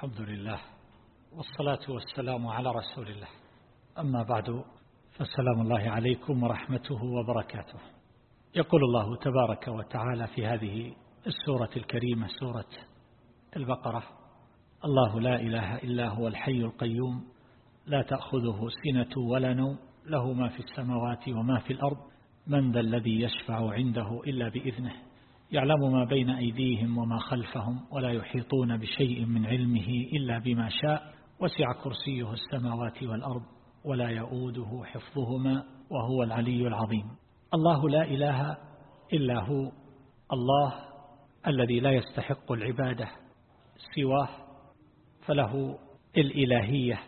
الحمد لله والصلاة والسلام على رسول الله. أما بعد فالسلام الله عليكم ورحمته وبركاته. يقول الله تبارك وتعالى في هذه السورة الكريمة سورة البقرة الله لا إله إلا هو الحي القيوم لا تأخذه سنة ولا نوم له ما في السماوات وما في الأرض من ذا الذي يشفع عنده إلا بإذنه. يعلم ما بين أيديهم وما خلفهم ولا يحيطون بشيء من علمه إلا بما شاء. وسع كرسيه السماوات والأرض ولا يؤوده حفظهما وهو العلي العظيم. الله لا إله إلا هو الله الذي لا يستحق العبادة سواه فله الإلهية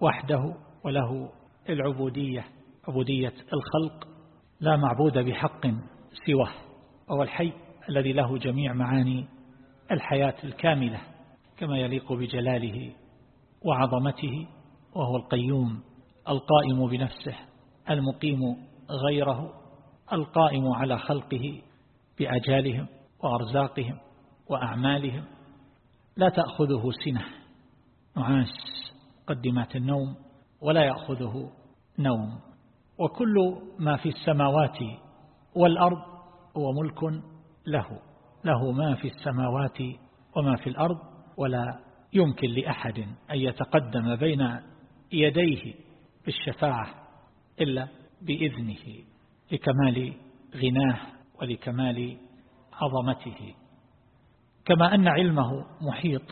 وحده وله العبودية عبودية الخلق لا معبود بحق سواه وهو الحي. الذي له جميع معاني الحياة الكاملة كما يليق بجلاله وعظمته وهو القيوم القائم بنفسه المقيم غيره القائم على خلقه بأجالهم وأرزاقهم وأعمالهم. لا تأخذه سنة نعاس قدمات النوم ولا يأخذه نوم. وكل ما في السماوات والأرض هو ملك له له ما في السماوات وما في الأرض ولا يمكن لأحد أن يتقدم بين يديه بالشفاعة إلا بإذنه لكمال غناه ولكمال عظمته. كما أن علمه محيط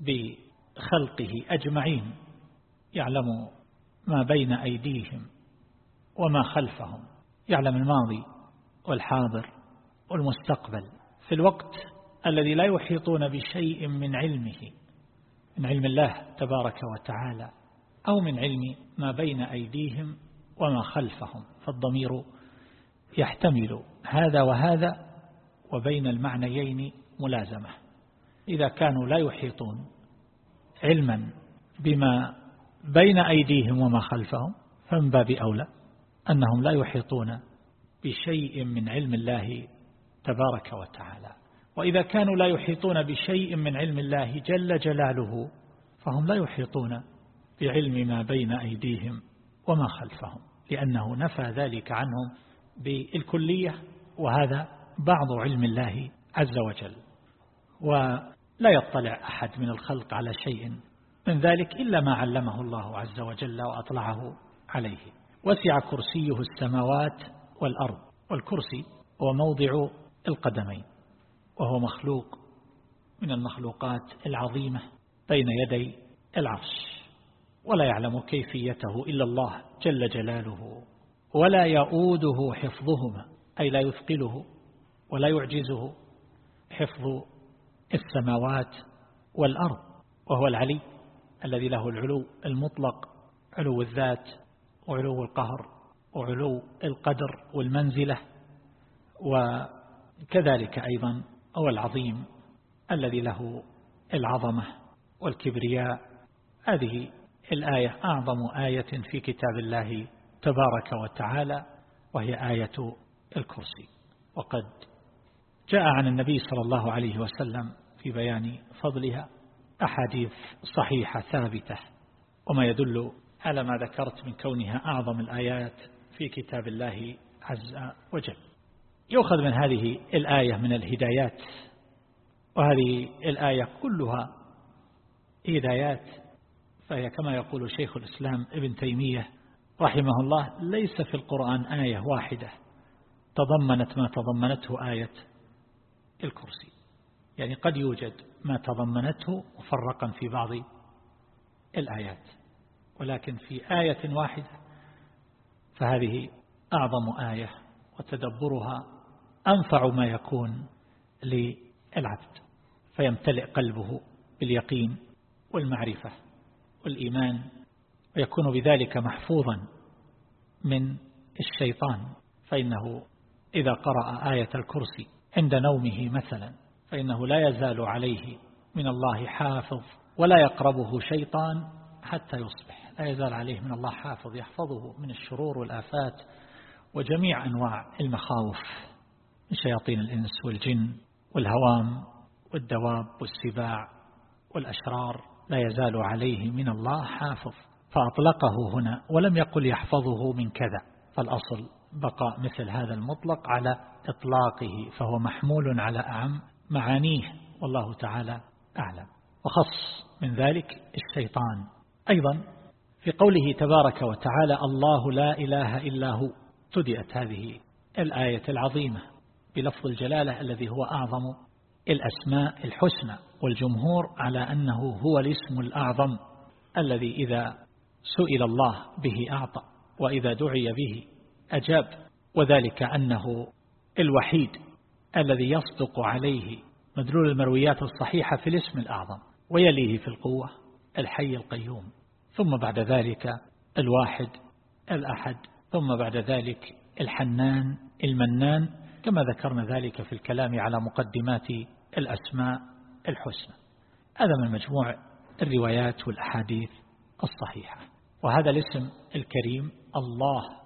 بخلقه أجمعين يعلم ما بين أيديهم وما خلفهم يعلم الماضي والحاضر والمستقبل في الوقت الذي لا يحيطون بشيء من علمه من علم الله تبارك وتعالى أو من علم ما بين أيديهم وما خلفهم فالضمير يحتمل هذا وهذا وبين المعنيين ملازمة. إذا كانوا لا يحيطون علما بما بين أيديهم وما خلفهم فمن باب أولى أنهم لا يحيطون بشيء من علم الله تبارك وتعالى. وإذا كانوا لا يحيطون بشيء من علم الله جل جلاله فهم لا يحيطون بعلم ما بين أيديهم وما خلفهم لأنه نفى ذلك عنهم بالكلية وهذا بعض علم الله عز وجل. ولا يطلع أحد من الخلق على شيء من ذلك إلا ما علمه الله عز وجل وأطلعه عليه. وسع كرسيه السماوات والأرض. والكرسي هو موضع القدمين وهو مخلوق من المخلوقات العظيمة بين يدي العرش ولا يعلم كيفيته إلا الله جل جلاله ولا يؤوده حفظهما أي لا يثقله ولا يعجزه حفظ السماوات والأرض وهو العلي الذي له العلو المطلق علو الذات وعلو القهر وعلو القدر والمنزلة وكذلك أيضا هو العظيم الذي له العظمة والكبرياء. هذه الآية أعظم آية في كتاب الله تبارك وتعالى وهي آية الكرسي. وقد جاء عن النبي صلى الله عليه وسلم في بيان فضلها أحاديث صحيحة ثابتة وما يدل على ما ذكرت من كونها أعظم الآيات في كتاب الله عز وجل. يؤخذ من هذه الآية من الهدايات وهذه الآية كلها هدايات فهي كما يقول شيخ الإسلام ابن تيمية رحمه الله ليس في القرآن آية واحدة تضمنت ما تضمنته آية الكرسي. يعني قد يوجد ما تضمنته مفرقا في بعض الآيات ولكن في آية واحدة فهذه أعظم آية وتدبرها أنفع ما يكون للعبد فيمتلئ قلبه باليقين والمعرفة والإيمان ويكون بذلك محفوظا من الشيطان. فإنه إذا قرأ آية الكرسي عند نومه مثلا فإنه لا يزال عليه من الله حافظ ولا يقربه شيطان حتى يصبح. لا يزال عليه من الله حافظ يحفظه من الشرور والآفات وجميع أنواع المخاوف. من شياطين الإنس والجن والهوام والدواب والسباع والأشرار لا يزال عليه من الله حافظ. فأطلقه هنا ولم يقل يحفظه من كذا. فالأصل بقاء مثل هذا المطلق على إطلاقه فهو محمول على أعم معانيه. والله تعالى أعلم. وخص من ذلك الشيطان. أيضا في قوله تبارك وتعالى الله لا إله إلا هو ابتدأت هذه الآية العظيمة. بلفظ الجلالة الذي هو أعظم الأسماء الحسنى والجمهور على أنه هو الاسم الأعظم الذي إذا سئل الله به أعطى وإذا دعي به أجاب وذلك أنه الوحيد الذي يصدق عليه مدلول المرويات الصحيحة في الاسم الأعظم ويليه في القوة الحي القيوم. ثم بعد ذلك الواحد الأحد ثم بعد ذلك الحنان المنان كما ذكرنا ذلك في الكلام على مقدمات الأسماء الحسنى. هذا من مجموع الروايات والأحاديث الصحيحة. وهذا الاسم الكريم الله.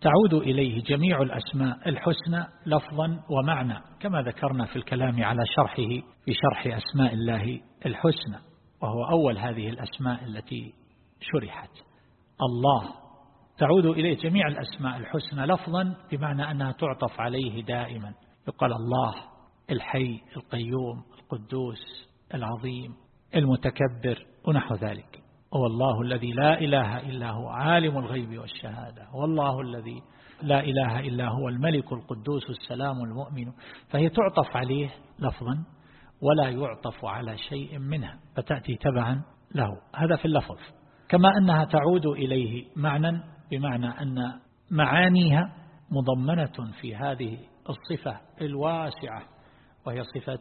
تعود إليه جميع الأسماء الحسنى لفظا ومعنى كما ذكرنا في الكلام على شرحه في شرح أسماء الله الحسنى وهو أول هذه الأسماء التي شرحت. الله. تعود إليه جميع الأسماء الحسنى لفظا بمعنى أنها تعطف عليه دائما. يقال الله الحي القيوم القدوس العظيم المتكبر ونحو ذلك. هو الله الذي لا إله إلا هو عالم الغيب والشهادة. هو الله الذي لا إله إلا هو الملك القدوس السلام المؤمن. فهي تعطف عليه لفظا ولا يعطف على شيء منها فتأتي تبعا له. هذا في اللفظ. كما أنها تعود إليه معنى بمعنى أن معانيها مضمنة في هذه الصفة الواسعة وهي صفة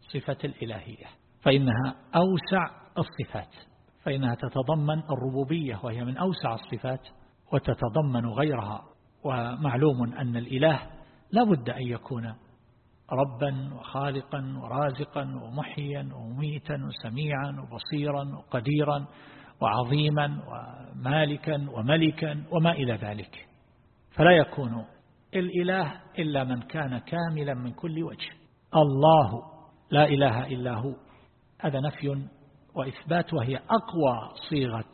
صفة الإلهية. فإنها أوسع الصفات فإنها تتضمن الربوبية وهي من أوسع الصفات وتتضمن غيرها. ومعلوم أن الإله لا بد أن يكون ربا وخالقا ورازقا ومحيا ومميتا وسميعا وبصيرا وقديرا. وعظيما ومالكا وملكا وما إلى ذلك. فلا يكون الإله إلا من كان كاملا من كل وجه. الله لا إله إلا هو. هذا نفي وإثبات وهي أقوى صيغة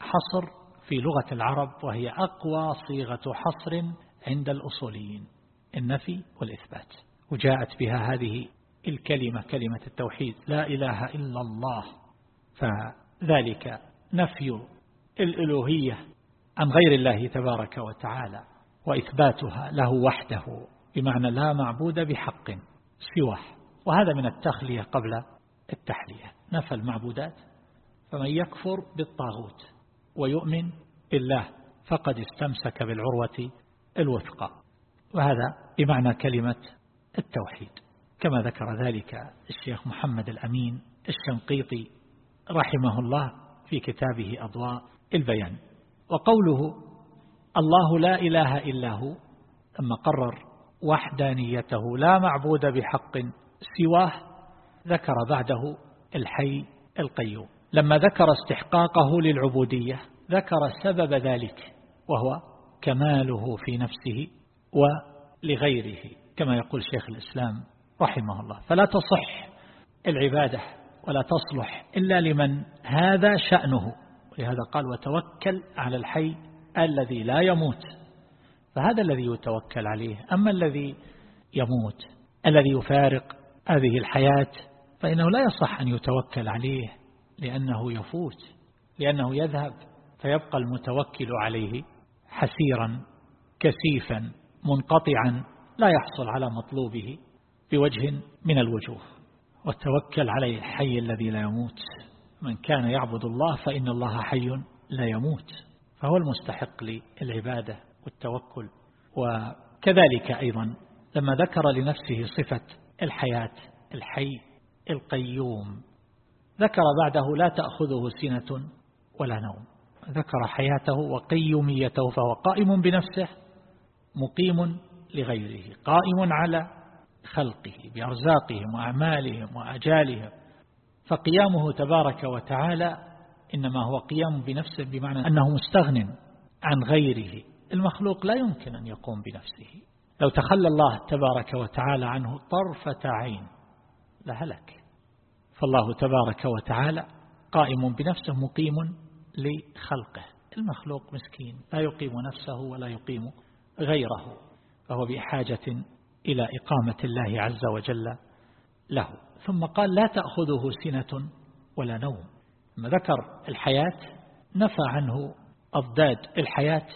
حصر في لغة العرب وهي أقوى صيغة حصر عند الأصوليين. النفي والإثبات. وجاءت بها هذه الكلمة كلمة التوحيد. لا إله إلا الله. فذلك نفي الألوهية عن غير الله تبارك وتعالى وإثباتها له وحده بمعنى لا معبود بحق سواه. وهذا من التخلية قبل التحلية. نفى المعبودات فمن يكفر بالطاغوت ويؤمن بالله فقد استمسك بالعروة الوثقى. وهذا بمعنى كلمة التوحيد. كما ذكر ذلك الشيخ محمد الأمين الشنقيطي رحمه الله في كتابه أضواء البيان. وقوله الله لا إله إلا هو ثم قرر وحدانيته لا معبود بحق سواه ذكر بعده الحي القيوم. لما ذكر استحقاقه للعبودية ذكر سبب ذلك وهو كماله في نفسه ولغيره كما يقول شيخ الإسلام رحمه الله. فلا تصح العبادة ولا تصلح إلا لمن هذا شأنه. ولهذا قال وتوكل على الحي الذي لا يموت فهذا الذي يتوكل عليه. أما الذي يموت الذي يفارق هذه الحياة فإنه لا يصح أن يتوكل عليه لأنه يفوت لأنه يذهب فيبقى المتوكل عليه حسيرا كسيفا منقطعا لا يحصل على مطلوبه بوجه من الوجوه. والتوكل عليه الحي الذي لا يموت. من كان يعبد الله فإن الله حي لا يموت. فهو المستحق للعبادة والتوكل. وكذلك أيضا لما ذكر لنفسه صفة الحياة الحي القيوم. ذكر بعده لا تأخذه سنة ولا نوم. ذكر حياته وقيوميته فهو قائم بنفسه مقيم لغيره قائم على خلقه بأرزاقهم وأعمالهم وأجالهم فقيامه تبارك وتعالى إنما هو قيام بنفسه بمعنى أنه مستغن عن غيره. المخلوق لا يمكن أن يقوم بنفسه. لو تخلى الله تبارك وتعالى عنه طرفة عين لهلك فالله تبارك وتعالى قائم بنفسه مقيم لخلقه. المخلوق مسكين لا يقيم نفسه ولا يقيم غيره فهو بحاجة إلى إقامة الله عز وجل له. ثم قال لا تأخذه سنة ولا نوم. لما ذكر الحياة نفى عنه أضداد الحياة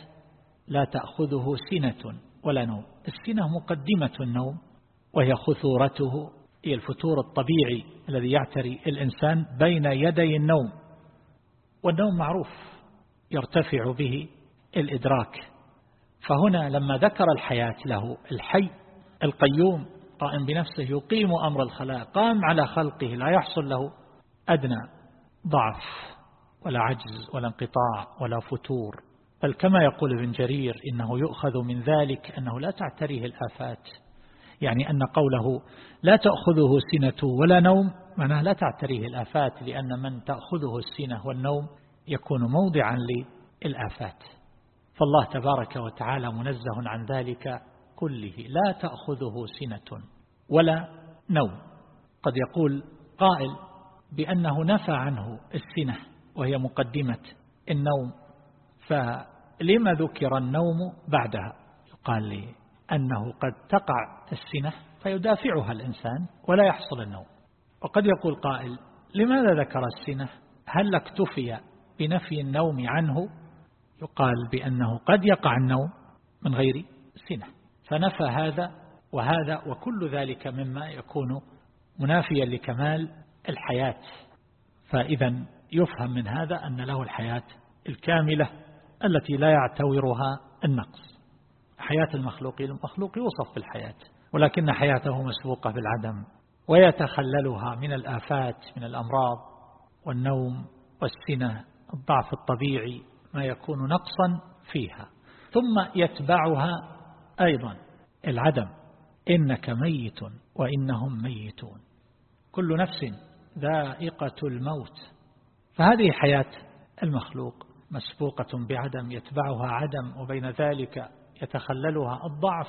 لا تأخذه سنة ولا نوم. السنة مقدمة النوم وهي خثورته هي الفتور الطبيعي الذي يعتري الإنسان بين يدي النوم. والنوم معروف يرتفع به الإدراك. فهنا لما ذكر الحياة له الحي القيوم قائم بنفسه يقيم أمر الخلاء قام على خلقه لا يحصل له أدنى ضعف ولا عجز ولا انقطاع ولا فتور. بل كما يقول ابن جرير إنه يؤخذ من ذلك أنه لا تعتريه الآفات. يعني أن قوله لا تأخذه سنة ولا نوم معناه لا تعتريه الآفات لأن من تأخذه السنة والنوم يكون موضعا للآفات. فالله تبارك وتعالى منزه عن ذلك كله لا تأخذه سنة ولا نوم. قد يقول قائل بأنه نفى عنه السنة وهي مقدمة النوم فلما ذكر النوم بعدها؟ يقال لي أنه قد تقع السنة فيدافعها الإنسان ولا يحصل النوم. وقد يقول قائل لماذا ذكر السنة؟ هل اكتفي بنفي النوم عنه؟ يقال بأنه قد يقع النوم من غير سنة. فنفى هذا وهذا وكل ذلك مما يكون منافيا لكمال الحياة. فإذا يفهم من هذا أن له الحياة الكاملة التي لا يعتورها النقص. حياة المخلوق المخلوق يوصف بالحياة ولكن حياته مسبوقة بالعدم ويتخللها من الآفات من الأمراض والنوم والسنة الضعف الطبيعي ما يكون نقصا فيها. ثم يتبعها أيضا العدم إنك ميت وإنهم ميتون. كل نفس ذائقة الموت. فهذه حياة المخلوق مسبوقة بعدم يتبعها عدم وبين ذلك يتخللها الضعف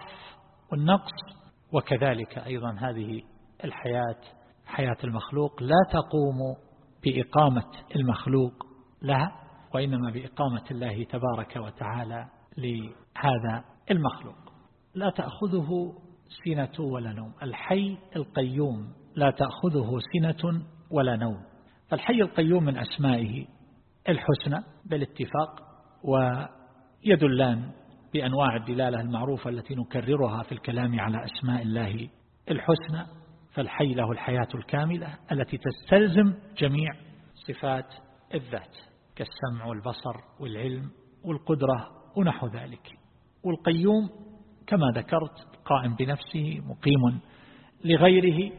والنقص. وكذلك أيضا هذه الحياة حياة المخلوق لا تقوم بإقامة المخلوق لها وإنما بإقامة الله تبارك وتعالى لهذا المخلوق. لا تأخذه سنة ولا نوم. الحي القيوم لا تأخذه سنة ولا نوم. فالحي القيوم من أسمائه الحسنى بالاتفاق ويدلان بأنواع الدلالة المعروفة التي نكررها في الكلام على أسماء الله الحسنى. فالحي له الحياة الكاملة التي تستلزم جميع صفات الذات كالسمع والبصر والعلم والقدرة ونحو ذلك. والقيوم كما ذكرت قائم بنفسه مقيم لغيره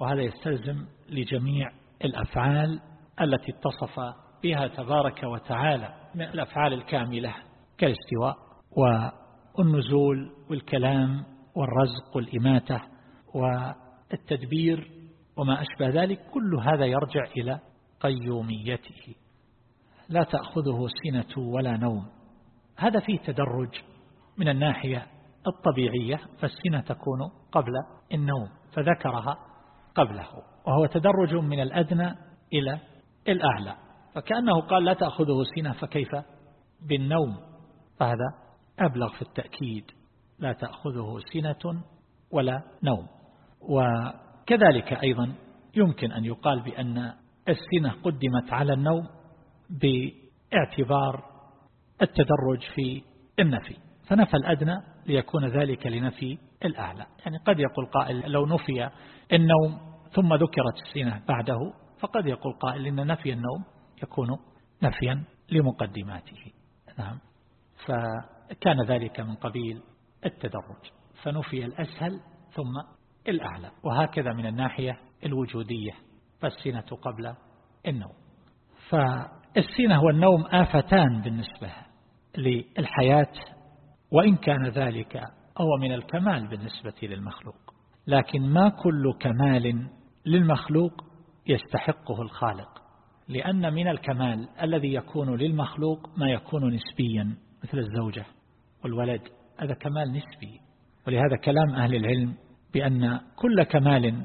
وهذا يستلزم لجميع الأفعال التي اتصف بها تبارك وتعالى من الأفعال الكاملة كالاستواء والنزول والكلام والرزق والإماتة والتدبير وما أشبه ذلك. كل هذا يرجع إلى قيوميته. لا تأخذه سنة ولا نوم. هذا فيه تدرج من الناحية الطبيعية فالسنة تكون قبل النوم فذكرها قبله وهو تدرج من الأدنى إلى الأعلى. فكأنه قال لا تأخذه سنة فكيف بالنوم؟ فهذا أبلغ في التأكيد لا تأخذه سنة ولا نوم. وكذلك أيضا يمكن أن يقال بأن السنة قدمت على النوم باعتبار التدرج في النفي. فنفى الأدنى ليكون ذلك لنفي الأعلى. يعني قد يقول قائل لو نفي النوم ثم ذكرت السنة بعده فقد يقول قائل إن نفي النوم يكون نفيا لمقدماته. نعم. فكان ذلك من قبيل التدرج. فنفي الأسهل ثم الأعلى. وهكذا من الناحية الوجودية فالسنة قبل النوم. فالسنة والنوم آفتان بالنسبة للحياة وإن كان ذلك هو من الكمال بالنسبة للمخلوق. لكن ما كل كمال للمخلوق يستحقه الخالق. لأن من الكمال الذي يكون للمخلوق ما يكون نسبيا مثل الزوجة والولد. هذا كمال نسبي. ولهذا كلام أهل العلم بأن كل كمال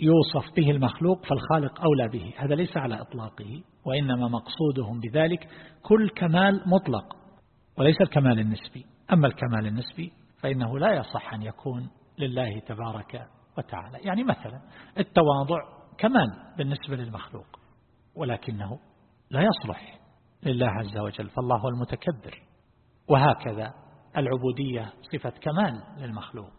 يوصف به المخلوق فالخالق أولى به. هذا ليس على إطلاقه وإنما مقصودهم بذلك كل كمال مطلق وليس الكمال النسبي. أما الكمال النسبي فإنه لا يصح أن يكون لله تبارك وتعالى. يعني مثلا التواضع كمال بالنسبة للمخلوق ولكنه لا يصلح لله عز وجل فالله هو المتكبر. وهكذا العبودية صفة كمال للمخلوق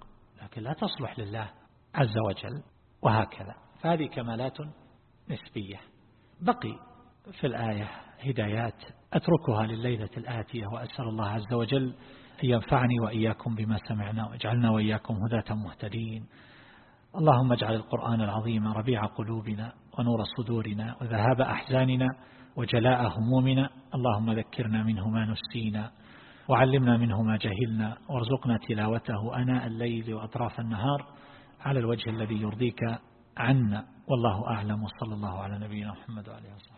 لكن لا تصلح لله عز وجل وهكذا. فهذه كمالات نسبية. بقي في الآية هدايات أتركها لليلة الآتية وأسأل الله عز وجل أن ينفعني وإياكم بما سمعنا واجعلنا وإياكم هداة مهتدين. اللهم اجعل القرآن العظيم ربيع قلوبنا ونور صدورنا وذهاب أحزاننا وجلاء همومنا. اللهم ذكرنا منه ما نسينا وعلمنا منه ما جهلنا وارزقنا تلاوته أناء الليل وأطراف النهار على الوجه الذي يرضيك عنا. والله أعلم. وصلى الله على نبينا محمد وعليه وصحبه.